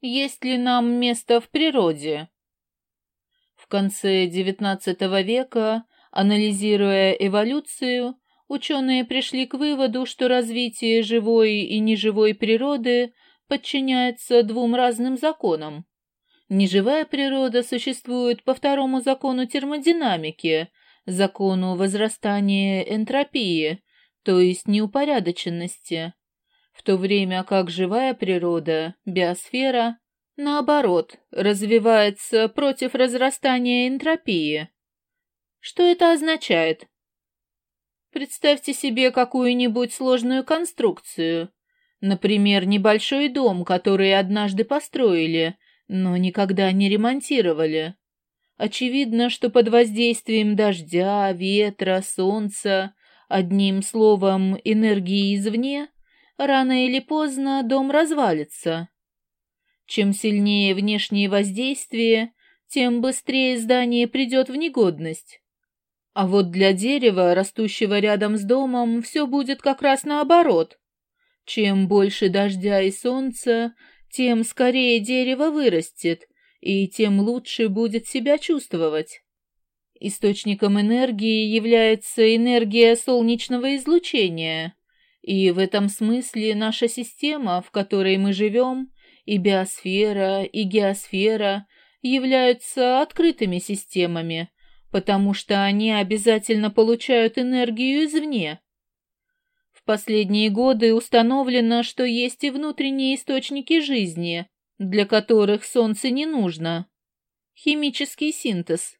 Есть ли нам место в природе? В конце XIX века, анализируя эволюцию, ученые пришли к выводу, что развитие живой и неживой природы подчиняется двум разным законам. Неживая природа существует по второму закону термодинамики, закону возрастания энтропии, то есть неупорядоченности, в то время как живая природа, биосфера, наоборот, развивается против разрастания энтропии. Что это означает? Представьте себе какую-нибудь сложную конструкцию, например, небольшой дом, который однажды построили, но никогда не ремонтировали. Очевидно, что под воздействием дождя, ветра, солнца, одним словом, энергии извне, рано или поздно дом развалится. Чем сильнее внешнее воздействие, тем быстрее здание придет в негодность. А вот для дерева, растущего рядом с домом, все будет как раз наоборот. Чем больше дождя и солнца, тем скорее дерево вырастет, и тем лучше будет себя чувствовать. Источником энергии является энергия солнечного излучения, и в этом смысле наша система, в которой мы живем, и биосфера, и геосфера, являются открытыми системами, потому что они обязательно получают энергию извне. В последние годы установлено, что есть и внутренние источники жизни, для которых Солнце не нужно. Химический синтез.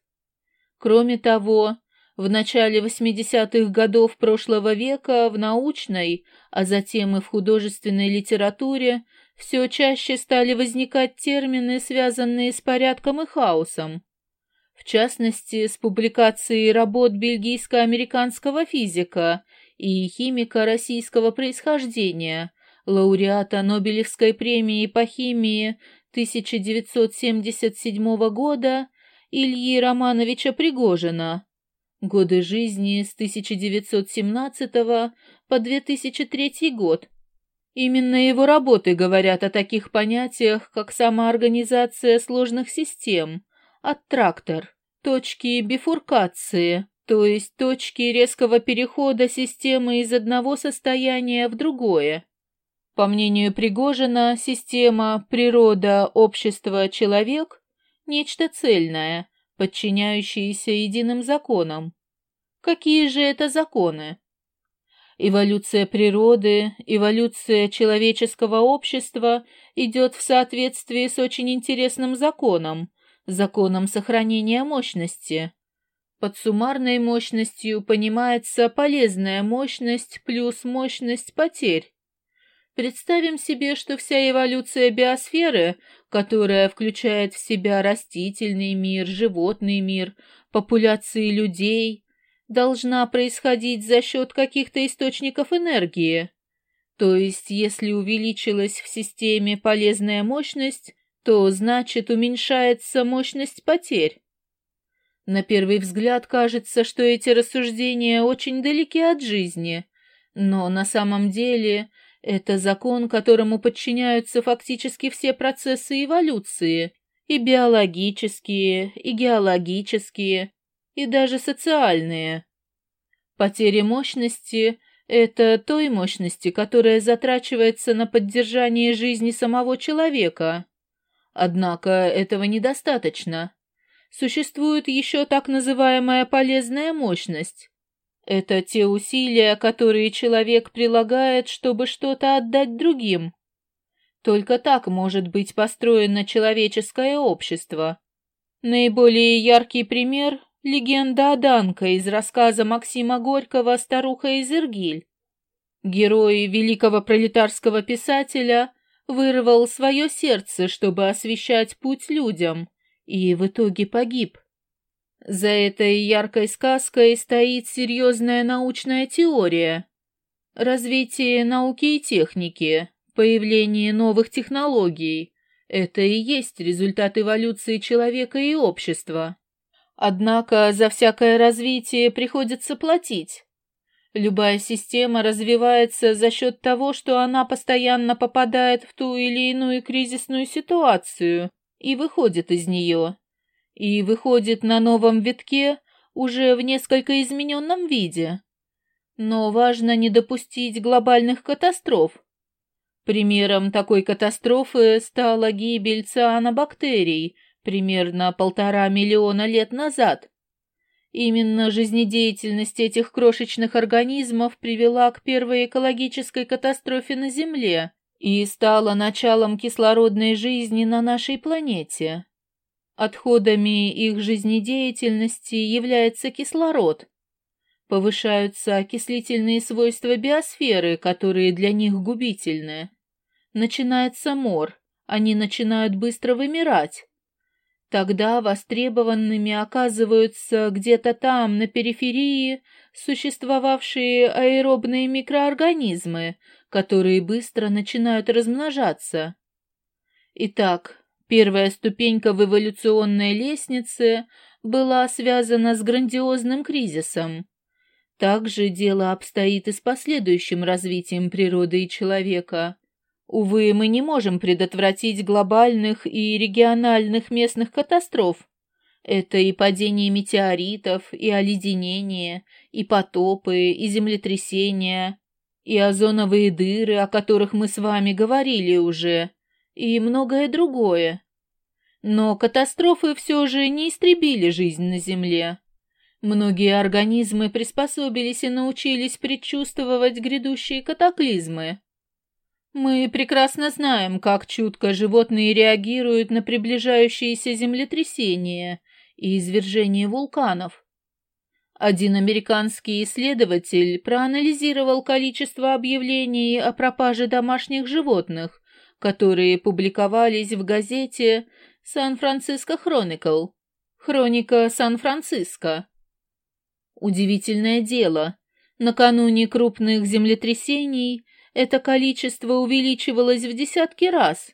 Кроме того, в начале 80-х годов прошлого века в научной, а затем и в художественной литературе все чаще стали возникать термины, связанные с порядком и хаосом. В частности, с публикацией работ бельгийско-американского физика и химика российского происхождения, лауреата Нобелевской премии по химии 1977 года Ильи Романовича Пригожина, Годы жизни с 1917 по 2003 год. Именно его работы говорят о таких понятиях, как самоорганизация сложных систем, аттрактор, точки бифуркации, то есть точки резкого перехода системы из одного состояния в другое. По мнению Пригожина, система природа, общество, человек – нечто цельное – подчиняющиеся единым законам. Какие же это законы? Эволюция природы, эволюция человеческого общества идет в соответствии с очень интересным законом, законом сохранения мощности. Под суммарной мощностью понимается полезная мощность плюс мощность потерь. Представим себе, что вся эволюция биосферы, которая включает в себя растительный мир, животный мир, популяции людей, должна происходить за счет каких-то источников энергии. То есть, если увеличилась в системе полезная мощность, то значит уменьшается мощность потерь. На первый взгляд кажется, что эти рассуждения очень далеки от жизни, но на самом деле это закон, которому подчиняются фактически все процессы эволюции, и биологические, и геологические, и даже социальные. Потеря мощности – это той мощности, которая затрачивается на поддержание жизни самого человека. Однако этого недостаточно. Существует еще так называемая полезная мощность, это те усилия, которые человек прилагает, чтобы что-то отдать другим. Только так может быть построено человеческое общество. Наиболее яркий пример — легенда о Данка из рассказа Максима Горького «Старуха из Иргиль». Герой великого пролетарского писателя вырвал свое сердце, чтобы освещать путь людям, и в итоге погиб. За этой яркой сказкой стоит серьезная научная теория. Развитие науки и техники, появление новых технологий – это и есть результат эволюции человека и общества. Однако за всякое развитие приходится платить. Любая система развивается за счет того, что она постоянно попадает в ту или иную кризисную ситуацию и выходит из нее. И выходит на новом витке уже в несколько измененном виде. Но важно не допустить глобальных катастроф. Примером такой катастрофы стала гибель цианобактерий примерно полтора миллиона лет назад. Именно жизнедеятельность этих крошечных организмов привела к первой экологической катастрофе на Земле и стала началом кислородной жизни на нашей планете. Отходами их жизнедеятельности является кислород. Повышаются окислительные свойства биосферы, которые для них губительны. Начинается мор, они начинают быстро вымирать. Тогда востребованными оказываются где-то там, на периферии, существовавшие аэробные микроорганизмы, которые быстро начинают размножаться. Итак, первая ступенька в эволюционной лестнице была связана с грандиозным кризисом. Также дело обстоит и с последующим развитием природы и человека. Увы, мы не можем предотвратить глобальных и региональных местных катастроф. Это и падение метеоритов, и оледенение, и потопы, и землетрясения, и озоновые дыры, о которых мы с вами говорили уже, и многое другое. Но катастрофы все же не истребили жизнь на Земле. Многие организмы приспособились и научились предчувствовать грядущие катаклизмы. Мы прекрасно знаем, как чутко животные реагируют на приближающиеся землетрясения и извержения вулканов. Один американский исследователь проанализировал количество объявлений о пропаже домашних животных, которые публиковались в газете «Сан-Франциско Хроникл» «Хроника Сан-Франциско». Удивительное дело, накануне крупных землетрясений это количество увеличивалось в десятки раз.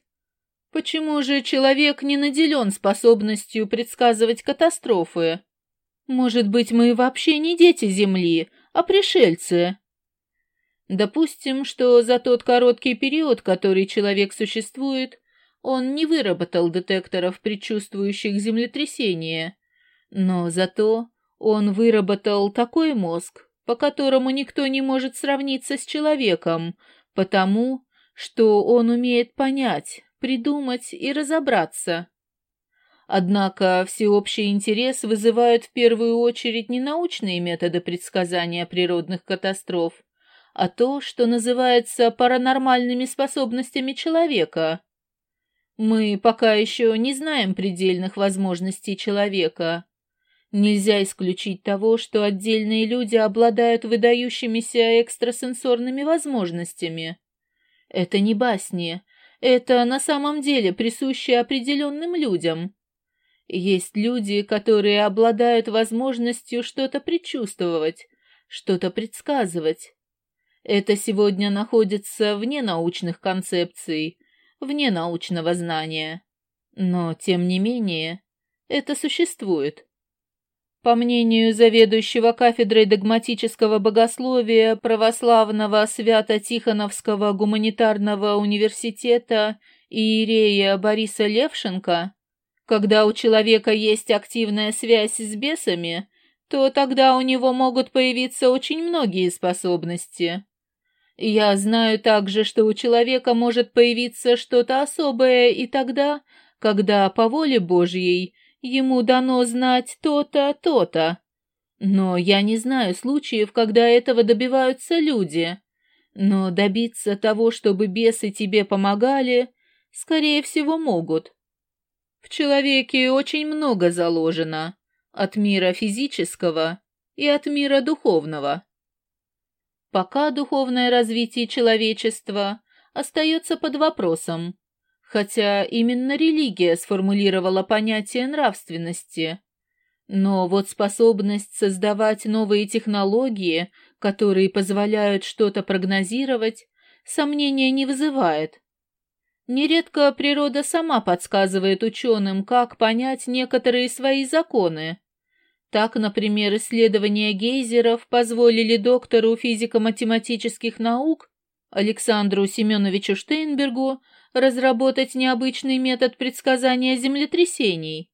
Почему же человек не наделен способностью предсказывать катастрофы? Может быть, мы вообще не дети Земли, а пришельцы? Допустим, что за тот короткий период, который человек существует, он не выработал детекторов, предчувствующих землетрясение, но зато он выработал такой мозг, по которому никто не может сравниться с человеком, потому что он умеет понять, придумать и разобраться. Однако всеобщий интерес вызывают в первую очередь не научные методы предсказания природных катастроф, а то, что называется паранормальными способностями человека. Мы пока еще не знаем предельных возможностей человека, Нельзя исключить того, что отдельные люди обладают выдающимися экстрасенсорными возможностями. Это не басни, это на самом деле присуще определенным людям. Есть люди, которые обладают возможностью что-то предчувствовать, что-то предсказывать. Это сегодня находится вне научных концепций, вне научного знания. Но, тем не менее, это существует. По мнению заведующего кафедрой догматического богословия православного Свято-Тихоновского гуманитарного университета Иерея Бориса Левшенко, когда у человека есть активная связь с бесами, то тогда у него могут появиться очень многие способности. Я знаю также, что у человека может появиться что-то особое и тогда, когда по воле Божьей Ему дано знать то-то, то-то. Но я не знаю случаев, когда этого добиваются люди. Но добиться того, чтобы бесы тебе помогали, скорее всего, могут. В человеке очень много заложено. От мира физического и от мира духовного. Пока духовное развитие человечества остается под вопросом, хотя именно религия сформулировала понятие нравственности. Но вот способность создавать новые технологии, которые позволяют что-то прогнозировать, сомнения не вызывает. Нередко природа сама подсказывает ученым, как понять некоторые свои законы. Так, например, исследования гейзеров позволили доктору физико-математических наук Александру Семеновичу Штейнбергу разработать необычный метод предсказания землетрясений.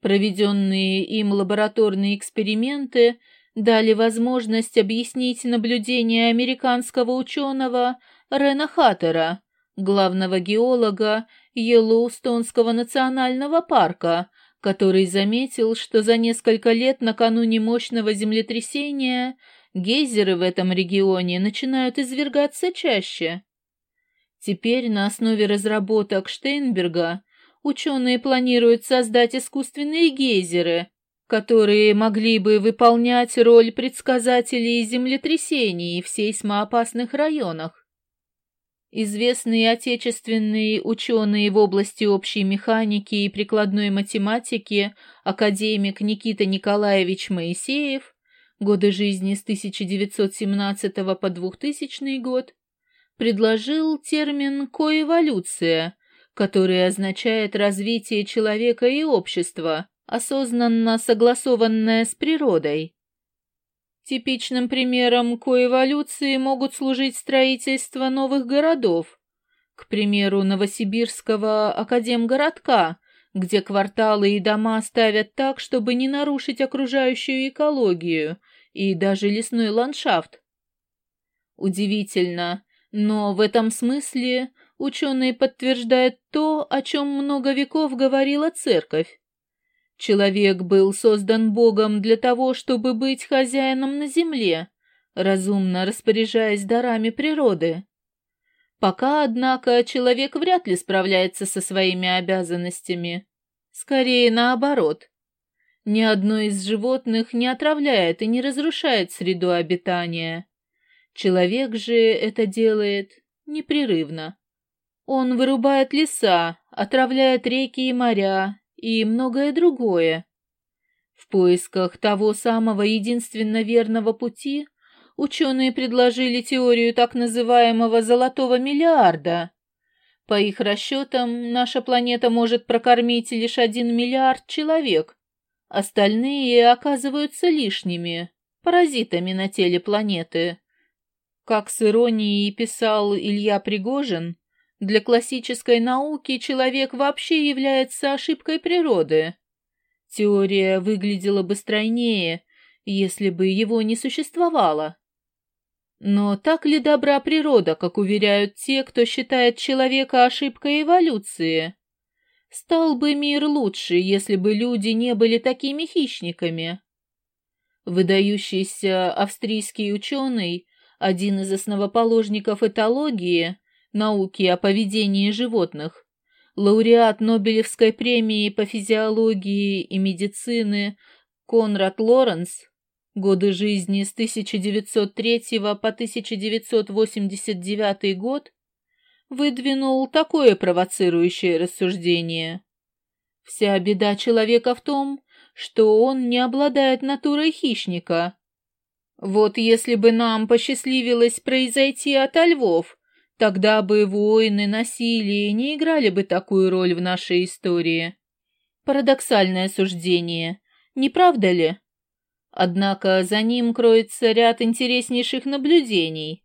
Проведенные им лабораторные эксперименты дали возможность объяснить наблюдения американского ученого Рена Хаттера, главного геолога Йеллоустонского национального парка, который заметил, что за несколько лет накануне мощного землетрясения гейзеры в этом регионе начинают извергаться чаще. Теперь на основе разработок Штейнберга ученые планируют создать искусственные гейзеры, которые могли бы выполнять роль предсказателей землетрясений в сейсмоопасных районах. Известные отечественные ученые в области общей механики и прикладной математики академик Никита Николаевич Моисеев, годы жизни с 1917 по 2000 год, предложил термин «коэволюция», который означает развитие человека и общества, осознанно согласованное с природой. Типичным примером коэволюции могут служить строительство новых городов, к примеру, Новосибирского академгородка, где кварталы и дома ставят так, чтобы не нарушить окружающую экологию и даже лесной ландшафт. Удивительно, но в этом смысле ученые подтверждают то, о чем много веков говорила церковь. Человек был создан Богом для того, чтобы быть хозяином на земле, разумно распоряжаясь дарами природы. Пока, однако, человек вряд ли справляется со своими обязанностями. Скорее наоборот. Ни одно из животных не отравляет и не разрушает среду обитания. Человек же это делает непрерывно. Он вырубает леса, отравляет реки и моря и многое другое. В поисках того самого единственно верного пути ученые предложили теорию так называемого «золотого миллиарда». По их расчетам, наша планета может прокормить лишь один миллиард человек. Остальные оказываются лишними, паразитами на теле планеты. Как с иронией писал Илья Пригожин, для классической науки человек вообще является ошибкой природы. Теория выглядела бы стройнее, если бы его не существовало. Но так ли добра природа, как уверяют те, кто считает человека ошибкой эволюции? Стал бы мир лучше, если бы люди не были такими хищниками. Выдающийся австрийский ученый, один из основоположников этологии, науки о поведении животных, лауреат Нобелевской премии по физиологии и медицины Конрад Лоренс, годы жизни с 1903 по 1989 год, выдвинул такое провоцирующее рассуждение. Вся беда человека в том, что он не обладает натурой хищника. Вот если бы нам посчастливилось произойти от львов, Тогда бы войны, насилие не играли бы такую роль в нашей истории. Парадоксальное суждение, не правда ли? Однако за ним кроется ряд интереснейших наблюдений.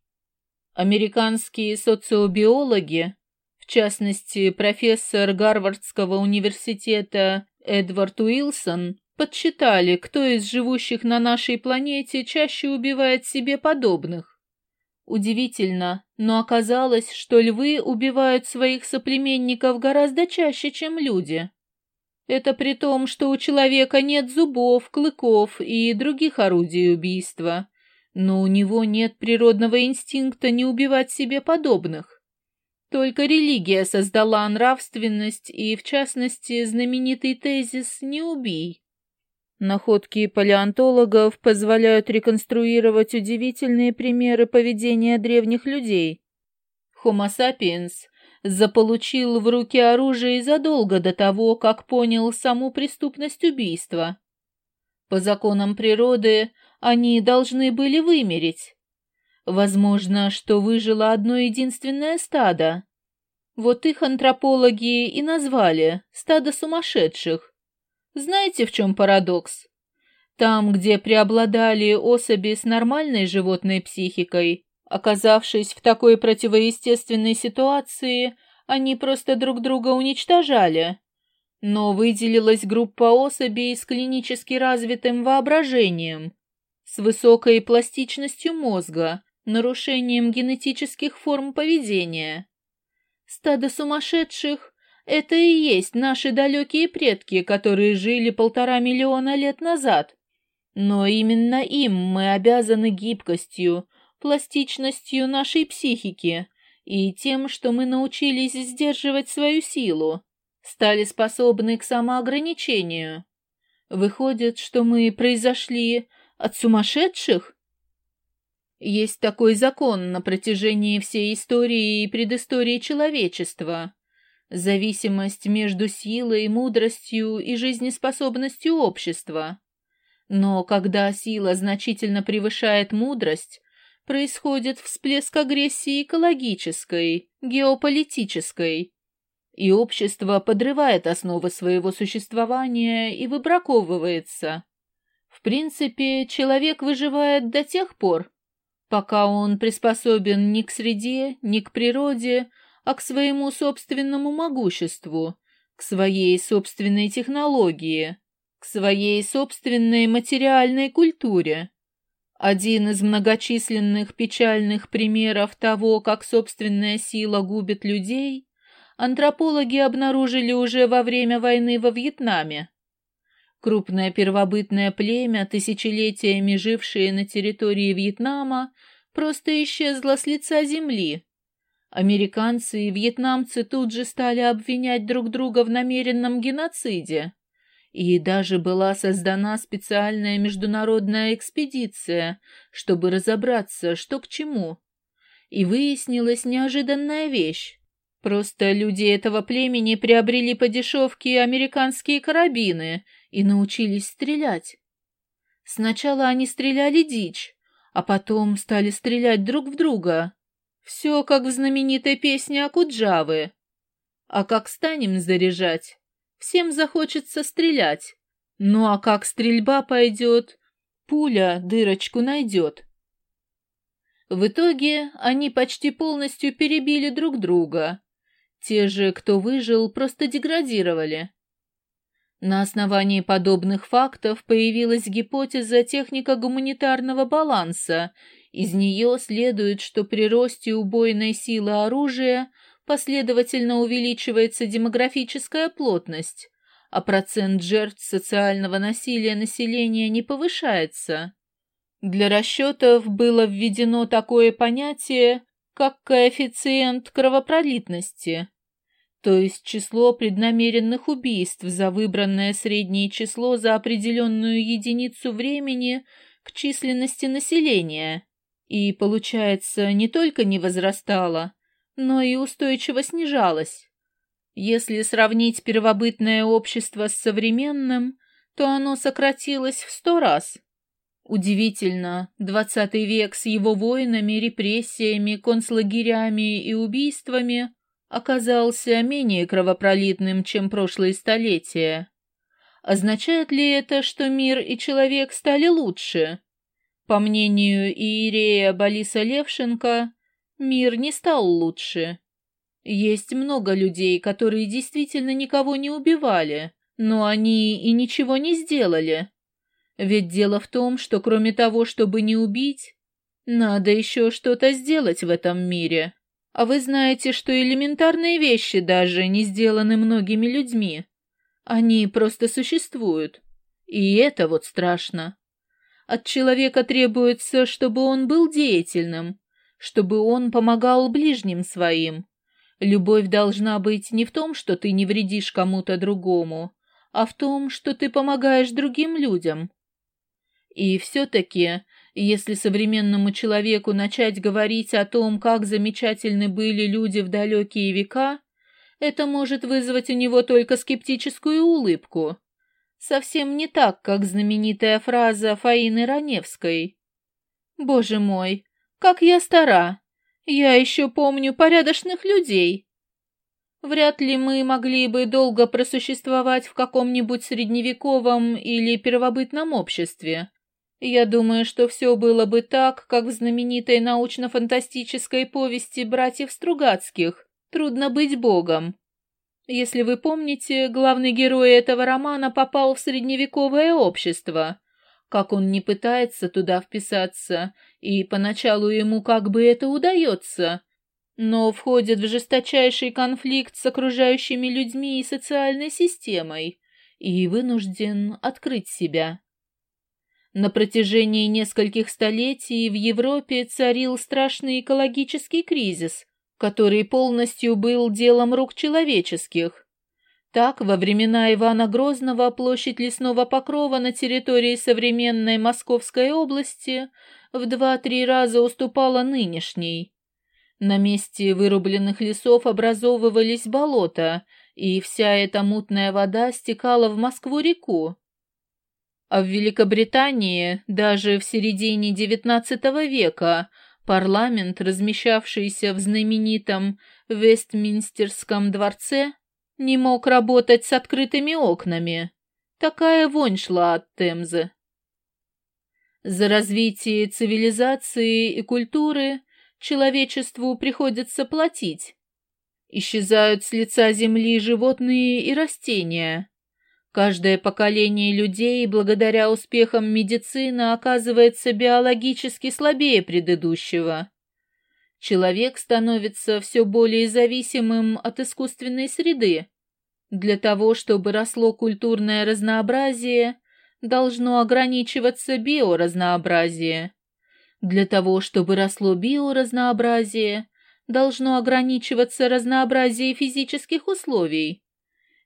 Американские социобиологи, в частности профессор Гарвардского университета Эдвард Уилсон, подсчитали, кто из живущих на нашей планете чаще убивает себе подобных. Удивительно, но оказалось, что львы убивают своих соплеменников гораздо чаще, чем люди. Это при том, что у человека нет зубов, клыков и других орудий убийства, но у него нет природного инстинкта не убивать себе подобных. Только религия создала нравственность и, в частности, знаменитый тезис «не убий». Находки палеонтологов позволяют реконструировать удивительные примеры поведения древних людей. Homo sapiens заполучил в руки оружие задолго до того, как понял саму преступность убийства. По законам природы они должны были вымереть. Возможно, что выжило одно единственное стадо. Вот их антропологи и назвали «стадо сумасшедших». Знаете, в чем парадокс? Там, где преобладали особи с нормальной животной психикой, оказавшись в такой противоестественной ситуации, они просто друг друга уничтожали. Но выделилась группа особей с клинически развитым воображением, с высокой пластичностью мозга, нарушением генетических форм поведения. Стадо сумасшедших — это и есть наши далекие предки, которые жили полтора миллиона лет назад. Но именно им мы обязаны гибкостью, пластичностью нашей психики и тем, что мы научились сдерживать свою силу, стали способны к самоограничению. Выходит, что мы произошли от сумасшедших? Есть такой закон на протяжении всей истории и предыстории человечества. Зависимость между силой, мудростью и жизнеспособностью общества. Но когда сила значительно превышает мудрость, происходит всплеск агрессии экологической, геополитической, и общество подрывает основы своего существования и выбраковывается. В принципе, человек выживает до тех пор, пока он приспособен ни к среде, ни к природе, а к своему собственному могуществу, к своей собственной технологии, к своей собственной материальной культуре. Один из многочисленных печальных примеров того, как собственная сила губит людей, антропологи обнаружили уже во время войны во Вьетнаме. Крупное первобытное племя, тысячелетиями жившее на территории Вьетнама, просто исчезло с лица земли. Американцы и вьетнамцы тут же стали обвинять друг друга в намеренном геноциде. И даже была создана специальная международная экспедиция, чтобы разобраться, что к чему. И выяснилась неожиданная вещь. Просто люди этого племени приобрели по дешевке американские карабины и научились стрелять. Сначала они стреляли дичь, а потом стали стрелять друг в друга. Все как в знаменитой песне Акуджавы. А как станем заряжать, всем захочется стрелять. Ну а как стрельба пойдет, пуля дырочку найдет. В итоге они почти полностью перебили друг друга. Те же, кто выжил, просто деградировали. На основании подобных фактов появилась гипотеза техника гуманитарного баланса. Из нее следует, что при росте убойной силы оружия последовательно увеличивается демографическая плотность, а процент жертв социального насилия населения не повышается. Для расчетов было введено такое понятие, как коэффициент кровопролитности то есть число преднамеренных убийств за выбранное среднее число за определенную единицу времени к численности населения. И, получается, не только не возрастало, но и устойчиво снижалось. Если сравнить первобытное общество с современным, то оно сократилось в сто раз. Удивительно, двадцатый век с его войнами, репрессиями, концлагерями и убийствами оказался менее кровопролитным, чем прошлые столетия. Означает ли это, что мир и человек стали лучше? По мнению Иерея Бориса Левшенко, мир не стал лучше. Есть много людей, которые действительно никого не убивали, но они и ничего не сделали. Ведь дело в том, что кроме того, чтобы не убить, надо еще что-то сделать в этом мире. А вы знаете, что элементарные вещи даже не сделаны многими людьми. Они просто существуют. И это вот страшно. От человека требуется, чтобы он был деятельным, чтобы он помогал ближним своим. Любовь должна быть не в том, что ты не вредишь кому-то другому, а в том, что ты помогаешь другим людям. И все-таки если современному человеку начать говорить о том, как замечательны были люди в далекие века, это может вызвать у него только скептическую улыбку. Совсем не так, как знаменитая фраза Фаины Раневской. «Боже мой, как я стара! Я еще помню порядочных людей!» Вряд ли мы могли бы долго просуществовать в каком-нибудь средневековом или первобытном обществе. Я думаю, что все было бы так, как в знаменитой научно-фантастической повести братьев Стругацких «Трудно быть богом». Если вы помните, главный герой этого романа попал в средневековое общество. Как он не пытается туда вписаться, и поначалу ему как бы это удается – но входит в жесточайший конфликт с окружающими людьми и социальной системой и вынужден открыть себя. На протяжении нескольких столетий в Европе царил страшный экологический кризис, который полностью был делом рук человеческих. Так, во времена Ивана Грозного площадь лесного покрова на территории современной Московской области в два-три раза уступала нынешней. На месте вырубленных лесов образовывались болота, и вся эта мутная вода стекала в Москву-реку. А в Великобритании даже в середине XIX века парламент, размещавшийся в знаменитом Вестминстерском дворце, не мог работать с открытыми окнами. Такая вонь шла от Темзы. За развитие цивилизации и культуры человечеству приходится платить. Исчезают с лица земли животные и растения. Каждое поколение людей, благодаря успехам медицины, оказывается биологически слабее предыдущего. Человек становится все более зависимым от искусственной среды. Для того, чтобы росло культурное разнообразие, должно ограничиваться биоразнообразие. Для того, чтобы росло биоразнообразие, должно ограничиваться разнообразие физических условий.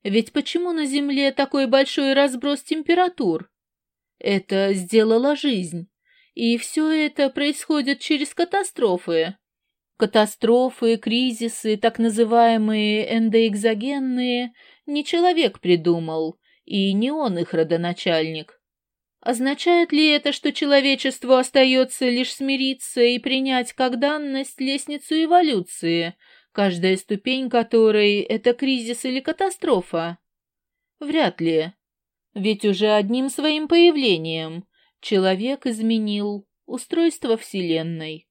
Ведь почему на Земле такой большой разброс температур? Это сделала жизнь. И все это происходит через катастрофы. Катастрофы, кризисы, так называемые эндоэкзогенные, не человек придумал, и не он их родоначальник. Означает ли это, что человечеству остается лишь смириться и принять как данность лестницу эволюции, каждая ступень которой — это кризис или катастрофа? Вряд ли. Ведь уже одним своим появлением человек изменил устройство Вселенной.